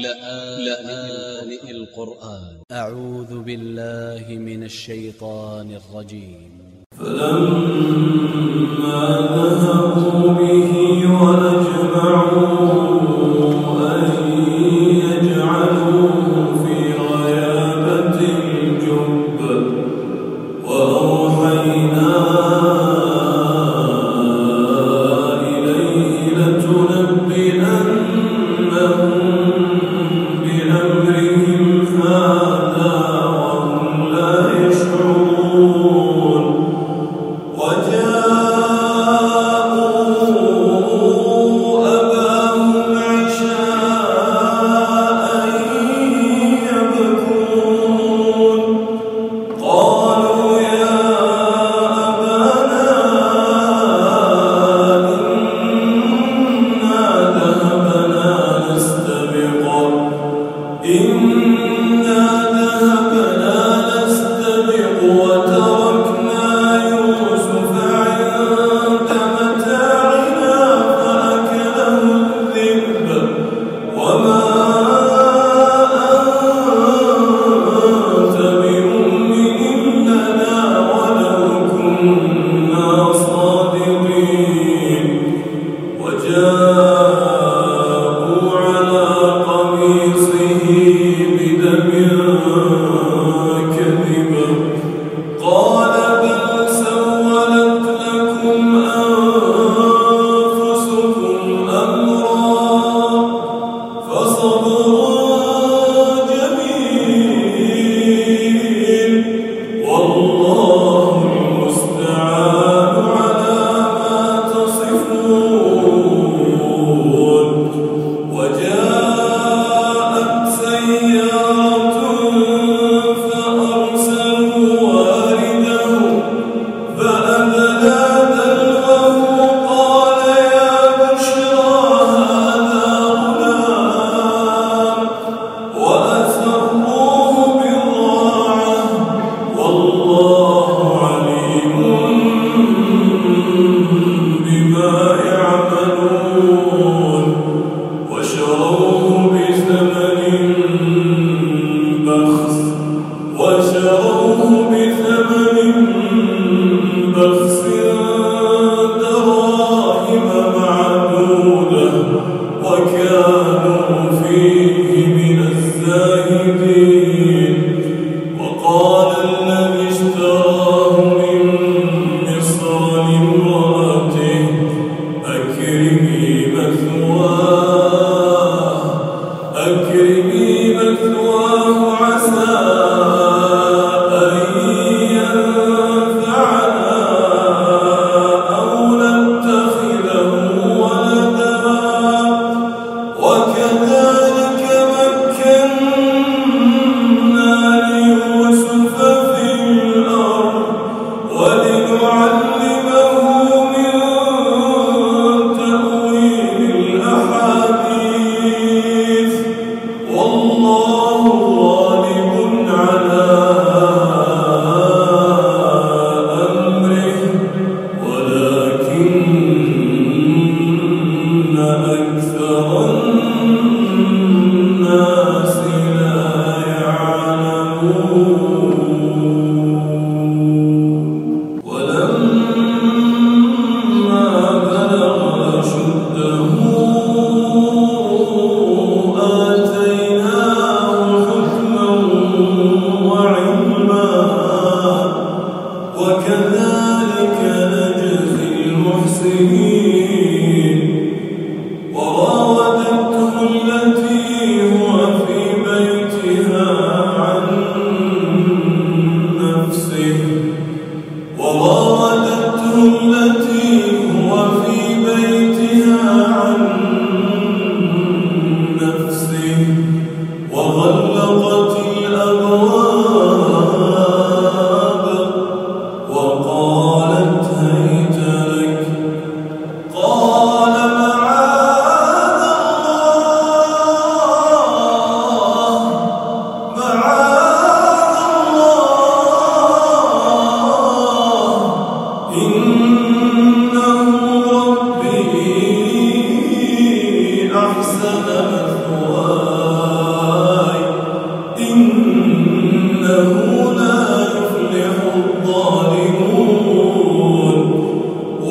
لآن القرآن أ ع و ذ ب ا ل ل ه من ا ل ش ي ط ا ن ا ل ج ي م فلما ذهبوا به وأجمعوا الله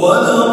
وَلَوْ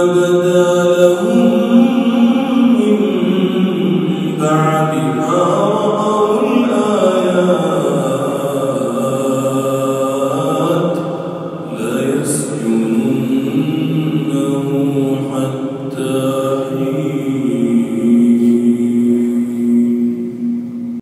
Baba.